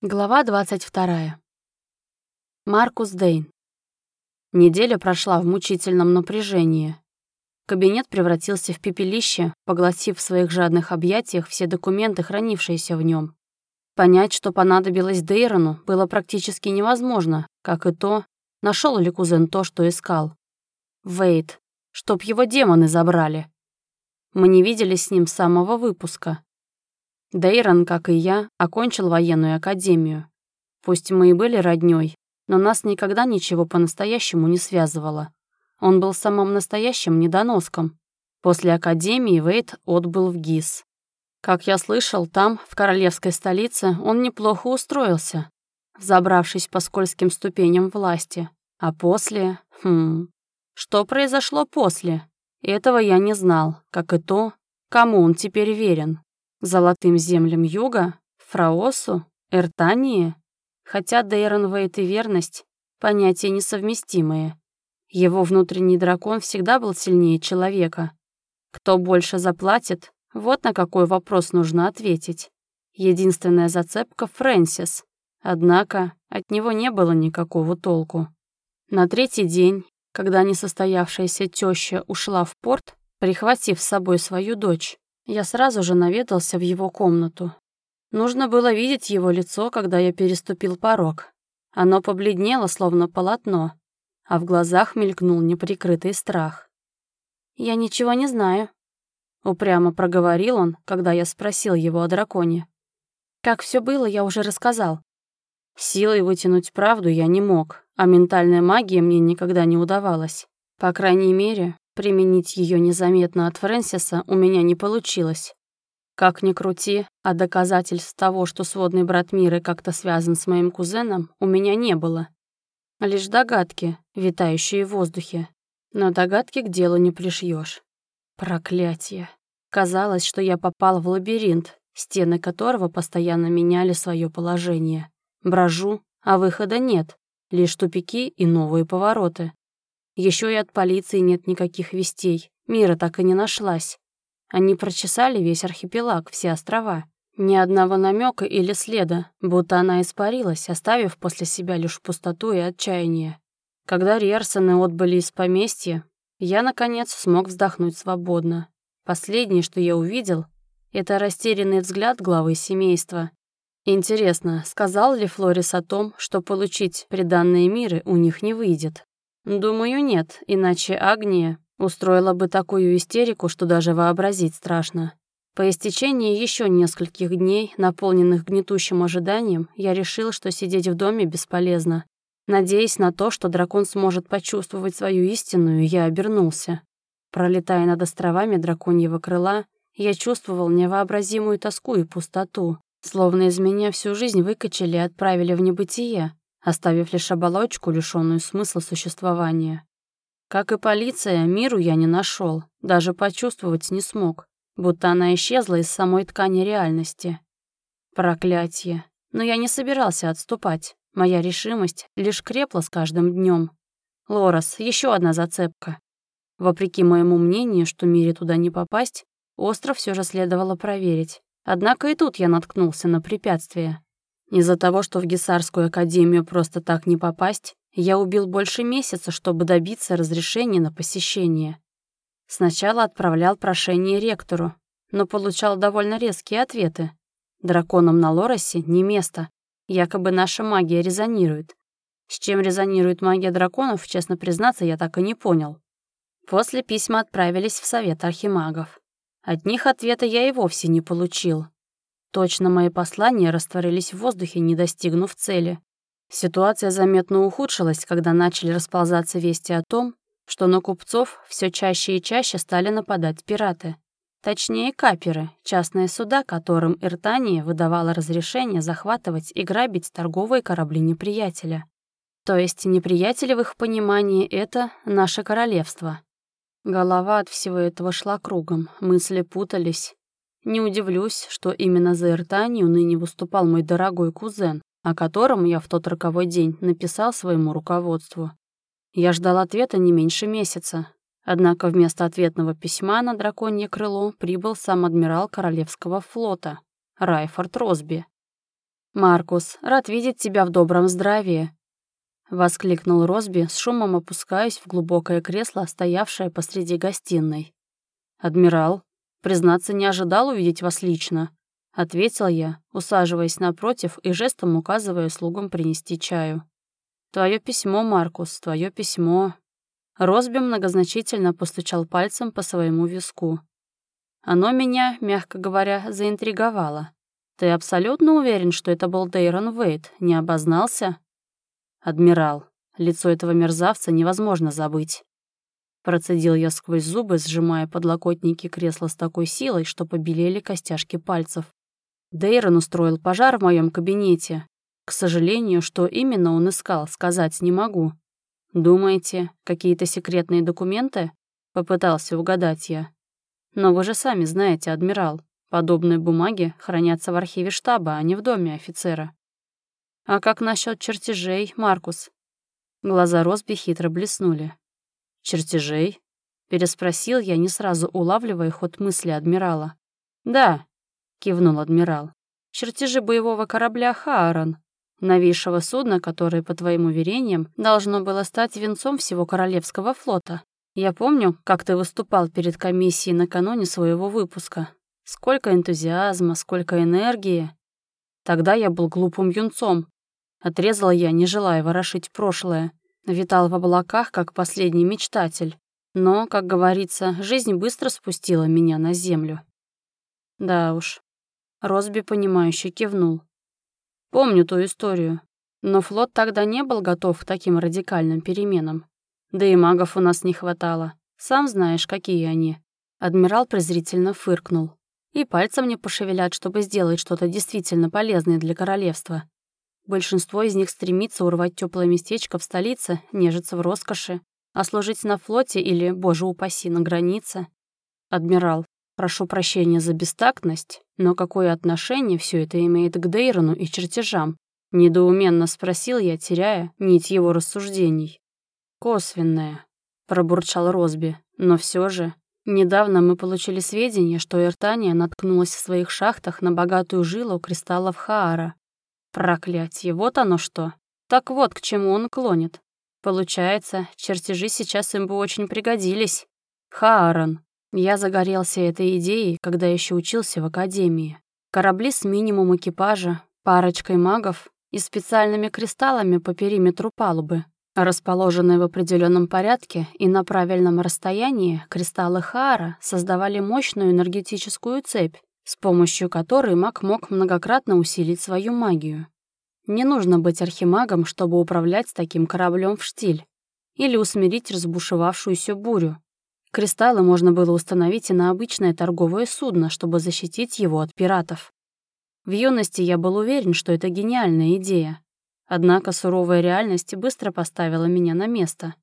Глава 22. Маркус Дейн. Неделя прошла в мучительном напряжении. Кабинет превратился в пепелище, поглотив в своих жадных объятиях все документы, хранившиеся в нем. Понять, что понадобилось Дейрону, было практически невозможно, как и то, нашел ли кузен то, что искал. Вейт, чтоб его демоны забрали. Мы не виделись с ним с самого выпуска. Дейрон, как и я, окончил военную академию. Пусть мы и были роднёй, но нас никогда ничего по-настоящему не связывало. Он был самым настоящим недоноском. После академии Вейт отбыл в ГИС. Как я слышал, там, в королевской столице, он неплохо устроился, взобравшись по скользким ступеням власти. А после... Хм... Что произошло после? Этого я не знал, как и то, кому он теперь верен. Золотым землям юга, Фраосу, Эртании, хотя Дейрон Вейт и верность — понятия несовместимые. Его внутренний дракон всегда был сильнее человека. Кто больше заплатит, вот на какой вопрос нужно ответить. Единственная зацепка — Фрэнсис. Однако от него не было никакого толку. На третий день, когда несостоявшаяся теща ушла в порт, прихватив с собой свою дочь, я сразу же наведался в его комнату. Нужно было видеть его лицо, когда я переступил порог. Оно побледнело, словно полотно, а в глазах мелькнул неприкрытый страх. «Я ничего не знаю», — упрямо проговорил он, когда я спросил его о драконе. «Как все было, я уже рассказал». Силой вытянуть правду я не мог, а ментальная магия мне никогда не удавалась. По крайней мере, Применить ее незаметно от Фрэнсиса у меня не получилось. Как ни крути, а доказательств того, что сводный брат Миры как-то связан с моим кузеном, у меня не было. Лишь догадки, витающие в воздухе. Но догадки к делу не пришьешь. Проклятие. Казалось, что я попал в лабиринт, стены которого постоянно меняли свое положение. Брожу, а выхода нет, лишь тупики и новые повороты. Еще и от полиции нет никаких вестей. Мира так и не нашлась. Они прочесали весь архипелаг, все острова. Ни одного намека или следа, будто она испарилась, оставив после себя лишь пустоту и отчаяние. Когда Риерсоны отбыли из поместья, я, наконец, смог вздохнуть свободно. Последнее, что я увидел, это растерянный взгляд главы семейства. Интересно, сказал ли Флорис о том, что получить приданные миры у них не выйдет? Думаю, нет, иначе Агния устроила бы такую истерику, что даже вообразить страшно. По истечении еще нескольких дней, наполненных гнетущим ожиданием, я решил, что сидеть в доме бесполезно. Надеясь на то, что дракон сможет почувствовать свою истинную, я обернулся. Пролетая над островами драконьего крыла, я чувствовал невообразимую тоску и пустоту, словно из меня всю жизнь выкачали и отправили в небытие, оставив лишь оболочку, лишённую смысла существования. Как и полиция, миру я не нашел, даже почувствовать не смог, будто она исчезла из самой ткани реальности. Проклятие. Но я не собирался отступать. Моя решимость лишь крепла с каждым днем. Лорас, еще одна зацепка. Вопреки моему мнению, что мире туда не попасть, остров все же следовало проверить. Однако и тут я наткнулся на препятствие. Из-за того, что в Гисарскую академию просто так не попасть, я убил больше месяца, чтобы добиться разрешения на посещение. Сначала отправлял прошение ректору, но получал довольно резкие ответы. Драконам на Лоросе не место. Якобы наша магия резонирует. С чем резонирует магия драконов, честно признаться, я так и не понял. После письма отправились в Совет Архимагов. От них ответа я и вовсе не получил. Точно мои послания растворились в воздухе, не достигнув цели. Ситуация заметно ухудшилась, когда начали расползаться вести о том, что на купцов все чаще и чаще стали нападать пираты. Точнее, каперы, частные суда, которым Иртания выдавала разрешение захватывать и грабить торговые корабли неприятеля. То есть неприятели в их понимании — это наше королевство. Голова от всего этого шла кругом, мысли путались, не удивлюсь, что именно за Иртанию ныне выступал мой дорогой кузен, о котором я в тот роковой день написал своему руководству. Я ждал ответа не меньше месяца. Однако вместо ответного письма на драконье крыло прибыл сам адмирал Королевского флота, Райфорд Росби. «Маркус, рад видеть тебя в добром здравии», — воскликнул Росби, с шумом опускаясь в глубокое кресло, стоявшее посреди гостиной. «Адмирал, признаться, не ожидал увидеть вас лично», — ответил я, усаживаясь напротив и жестом указывая слугам принести чаю. «Твое письмо, Маркус, твое письмо». Росби многозначительно постучал пальцем по своему виску. Оно меня, мягко говоря, заинтриговало. Ты абсолютно уверен, что это был Дейрон Вейт? Не обознался? Адмирал, лицо этого мерзавца невозможно забыть. Процедил я сквозь зубы, сжимая подлокотники кресла с такой силой, что побелели костяшки пальцев. Дейрон устроил пожар в моем кабинете. К сожалению, что именно он искал, сказать не могу. Думаете, какие-то секретные документы? Попытался угадать я. Но вы же сами знаете, адмирал, подобные бумаги хранятся в архиве штаба, а не в доме офицера. А как насчет чертежей, Маркус? Глаза Росби хитро блеснули. «Чертежей?» — переспросил я, не сразу улавливая ход мысли адмирала. «Да», — кивнул адмирал. «Чертежи боевого корабля «Хаарон», новейшего судна, которое, по твоим уверениям, должно было стать венцом всего Королевского флота. Я помню, как ты выступал перед комиссией накануне своего выпуска. Сколько энтузиазма, сколько энергии. Тогда я был глупым юнцом. Отрезал я, не желая ворошить прошлое. Витал в облаках, как последний мечтатель. Но, как говорится, жизнь быстро спустила меня на землю. Да уж. Росби, понимающе кивнул. Помню ту историю. Но флот тогда не был готов к таким радикальным переменам. Да и магов у нас не хватало. Сам знаешь, какие они. Адмирал презрительно фыркнул. И пальцем не пошевелят, чтобы сделать что-то действительно полезное для королевства. Большинство из них стремится урвать теплое местечко в столице, нежиться в роскоши, а служить на флоте или, боже упаси, на границе. Адмирал, прошу прощения за бестактность, но какое отношение все это имеет к Дейрону и чертежам? Недоуменно спросил я, теряя нить его рассуждений. «Косвенное», — пробурчал Росби. «Но все же, недавно мы получили сведения, что Иртания наткнулась в своих шахтах на богатую жилу кристаллов Хаара. Проклятье, вот оно что. Так вот, к чему он клонит. Получается, чертежи сейчас им бы очень пригодились. Хаарон. Я загорелся этой идеей, когда еще учился в академии. Корабли с минимум экипажа, парочкой магов и специальными кристаллами по периметру палубы. Расположенные в определенном порядке и на правильном расстоянии, кристаллы Хаара создавали мощную энергетическую цепь, с помощью которой маг мог многократно усилить свою магию. Не нужно быть архимагом, чтобы управлять таким кораблем в штиль или усмирить разбушевавшуюся бурю. Кристаллы можно было установить и на обычное торговое судно, чтобы защитить его от пиратов. В юности я был уверен, что это гениальная идея, Однако суровая реальность быстро поставила меня на место.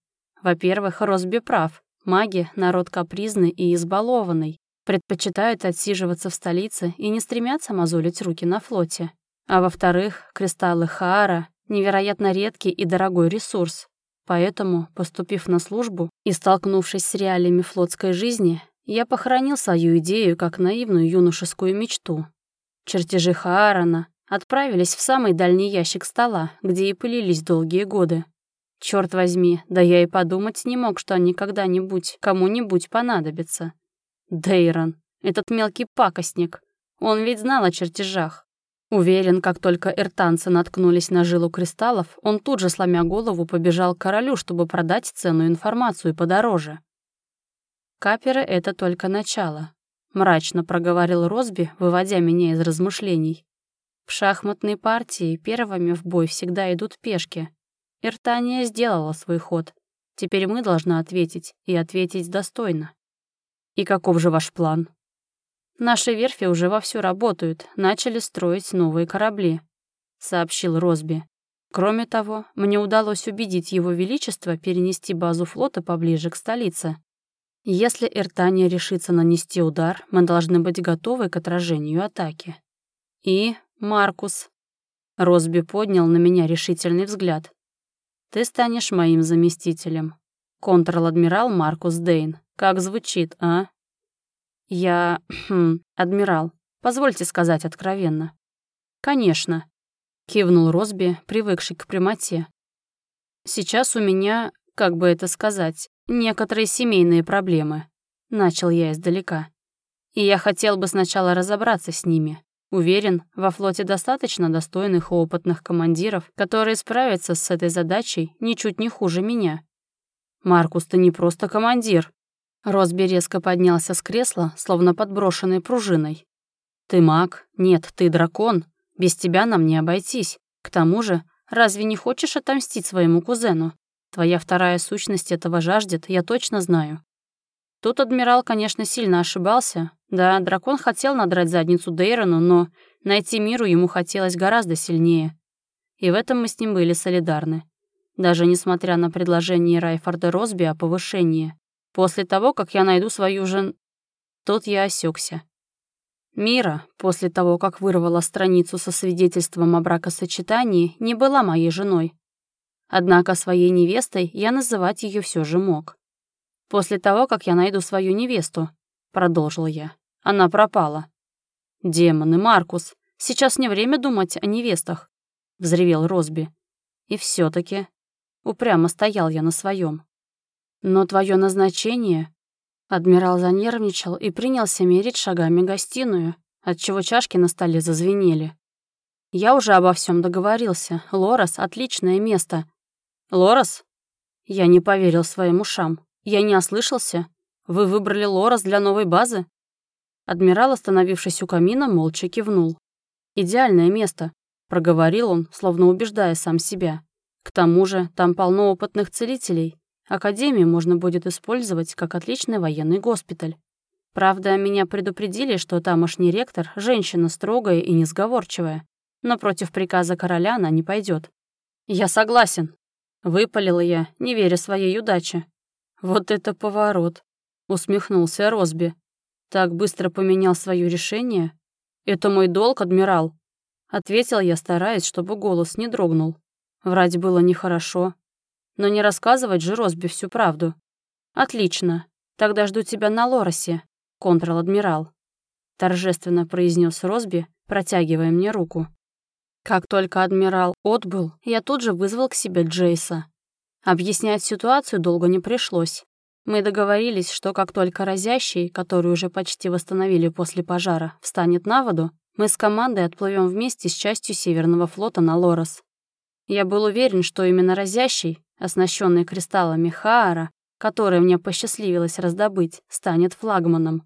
Во-первых, Росби прав. Маги — народ капризный и избалованный, предпочитают отсиживаться в столице и не стремятся мозолить руки на флоте. А во-вторых, кристаллы Хаара — невероятно редкий и дорогой ресурс. Поэтому, поступив на службу и столкнувшись с реалиями флотской жизни, я похоронил свою идею как наивную юношескую мечту. Чертежи Хаарана отправились в самый дальний ящик стола, где и пылились долгие годы. Черт возьми, да я и подумать не мог, что они когда-нибудь кому-нибудь понадобятся. Дейрон, этот мелкий пакостник, он ведь знал о чертежах. Уверен, как только эртанцы наткнулись на жилу кристаллов, он тут же, сломя голову, побежал к королю, чтобы продать ценную информацию подороже. Каперы — это только начало. Мрачно проговорил Росби, выводя меня из размышлений. В шахматной партии первыми в бой всегда идут пешки. Иртания сделала свой ход. Теперь мы должны ответить, и ответить достойно. И каков же ваш план? Наши верфи уже вовсю работают, начали строить новые корабли, сообщил Росби. Кроме того, мне удалось убедить Его Величество перенести базу флота поближе к столице. Если Иртания решится нанести удар, мы должны быть готовы к отражению атаки. И Маркус». Росби поднял на меня решительный взгляд. «Ты станешь моим заместителем. Контр-адмирал Маркус Дейн. Как звучит, а?» «Я... Хм, адмирал. Позвольте сказать откровенно». «Конечно. — кивнул Росби, привыкший к прямоте. «Сейчас у меня, как бы это сказать, некоторые семейные проблемы», — начал я издалека. «И я хотел бы сначала разобраться с ними. Уверен, во флоте достаточно достойных и опытных командиров, которые справятся с этой задачей ничуть не хуже меня». «Маркус, ты не просто командир». Росби резко поднялся с кресла, словно подброшенный пружиной. «Ты маг? Нет, ты дракон. Без тебя нам не обойтись. К тому же, разве не хочешь отомстить своему кузену? Твоя вторая сущность этого жаждет, я точно знаю». Тут адмирал, конечно, сильно ошибался. Да, дракон хотел надрать задницу Дейрону, но найти миру ему хотелось гораздо сильнее. И в этом мы с ним были солидарны. Даже несмотря на предложение Райфорда Росби о повышении. После того, как я найду свою жен... Тут я осекся. Мира, после того, как вырвала страницу со свидетельством о бракосочетании, не была моей женой. Однако своей невестой я называть ее все же мог. «После того, как я найду свою невесту», — продолжил я, — «она пропала». «Демоны, Маркус, сейчас не время думать о невестах», — взревел Росби. И все таки упрямо стоял я на своем. «Но твое назначение Адмирал занервничал и принялся мерить шагами гостиную, отчего чашки на столе зазвенели. «Я уже обо всем договорился. Лорас — отличное место». «Лорас?» Я не поверил своим ушам. Я не ослышался. Вы выбрали Лорас для новой базы? Адмирал, остановившись у камина, молча кивнул. «Идеальное место», — проговорил он, словно убеждая сам себя. «К тому же там полно опытных целителей. Академию можно будет использовать как отличный военный госпиталь. Правда, меня предупредили, что тамошний ректор — женщина строгая и несговорчивая, но против приказа короля она не пойдет. «Я согласен», — выпалила я, не веря своей удаче. «Вот это поворот», — усмехнулся Росби. «Так быстро поменял свое решение? Это мой долг, адмирал», — ответил я, стараясь, чтобы голос не дрогнул. Врать было нехорошо, но не рассказывать же Росби всю правду. «Отлично. Тогда жду тебя на Лоросе, контр-адмирал», — торжественно произнес Росби, протягивая мне руку. Как только адмирал отбыл, я тут же вызвал к себе Джейса. Объяснять ситуацию долго не пришлось. Мы договорились, что как только разящий, который уже почти восстановили после пожара, встанет на воду, мы с командой отплывем вместе с частью Северного флота на Лорос. Я был уверен, что именно разящий, оснащенный кристаллами Хаара, который мне посчастливилось раздобыть, станет флагманом.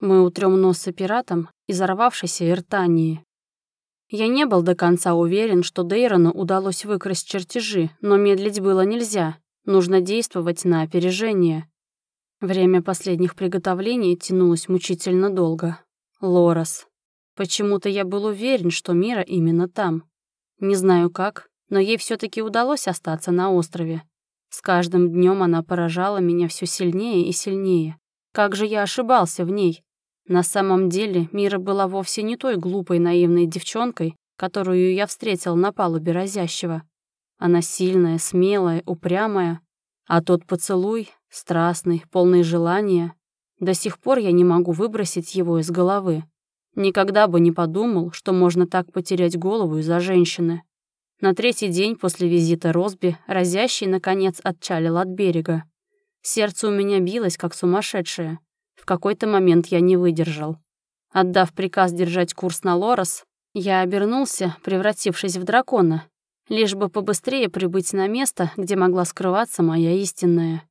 Мы утрем носы пиратам и взорвавшейся Иртании. Я не был до конца уверен, что Дейрону удалось выкрасть чертежи, но медлить было нельзя. Нужно действовать на опережение. Время последних приготовлений тянулось мучительно долго. Лорас. Почему-то я был уверен, что Мира именно там. Не знаю как, но ей все таки удалось остаться на острове. С каждым днем она поражала меня все сильнее и сильнее. Как же я ошибался в ней? На самом деле Мира была вовсе не той глупой наивной девчонкой, которую я встретил на палубе разящего. Она сильная, смелая, упрямая. А тот поцелуй, страстный, полный желания, до сих пор я не могу выбросить его из головы. Никогда бы не подумал, что можно так потерять голову из-за женщины. На третий день после визита Росби разящий, наконец, отчалил от берега. Сердце у меня билось, как сумасшедшее. В какой-то момент я не выдержал. Отдав приказ держать курс на Лорос, я обернулся, превратившись в дракона, лишь бы побыстрее прибыть на место, где могла скрываться моя истинная.